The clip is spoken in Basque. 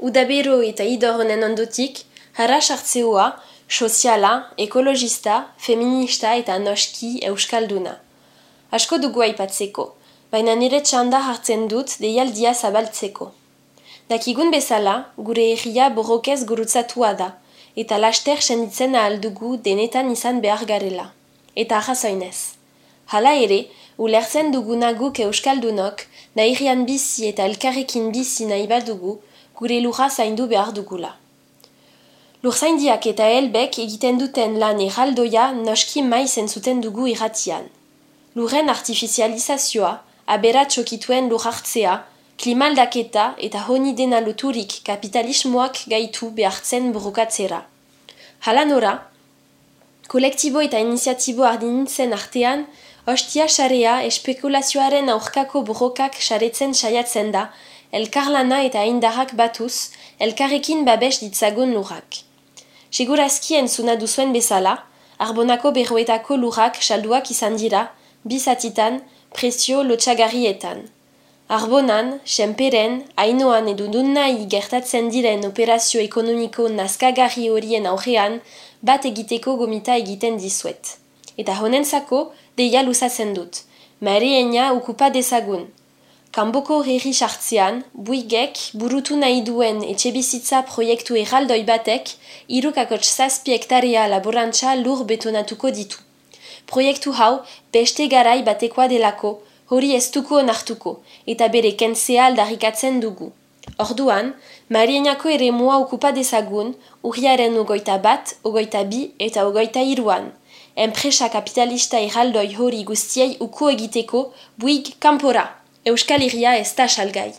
udabero eta idoronen ondotik, harra sartzeoa, soziala, ekologista, feminista eta noski euskalduna. Asko dugu aipatzeko, baina nire txanda hartzen dut deialdia zabaltzeko. Dakigun bezala, gure erria borrokez gurutzatua da, eta laster senditzen aldugu denetan izan behar garela. Eta ahazoinez. Hala ere, ulertzen duguna guk euskaldunok, nahirian bizi eta elkarrekin bizi nahi badugu, gure lurra zaindu behar dugula. Lurzaindiak eta helbek egiten duten lan erraldoia noski maizen zuten dugu irratian. Lurren artifizializazioa, abera txokituen lur hartzea, klimaldaketa eta honi dena loturik kapitalismoak gaitu behartzen borrokatzera. Hala nora, kolektibo eta iniziatibo ardinitzen artean, ostia xarea espekulazioaren aurkako borrokak xaretzen saiatzen da, elkarlana eta indarrak batuz, elkarrekin babes ditzagun lurrak. Segurazki entzuna duzuen bezala, arbonako berroetako lurrak salduak izan dira, bizatitan, presio lotxagarrietan. Arbonan, senperen, hainoan edo dunnai gertatzen diren operazio ekonomiko nazkagarri horien aurrean, bat egiteko gomita egiten dizuet. Eta honentzako, deia luzatzen dut. Mariena ukupa dezagun, Kanboko herri sartzean, buigek burutu nahi duen etxebizitza proiektu erraldoi batek irukakotx zazpi hektarea laborantza lur betonatuko ditu. Proiektu hau beste garai batekoa delako, hori ez duko onartuko, eta bere kentzea aldarrikatzen dugu. Orduan, Marienako ere mua okupa dezagun, urriaren ogoita bat, ogoita bi eta ogoita iruan. Enpresa kapitalista erraldoi hori guztiei uko egiteko, buig kanpora! Euskal Herria ez da salgai.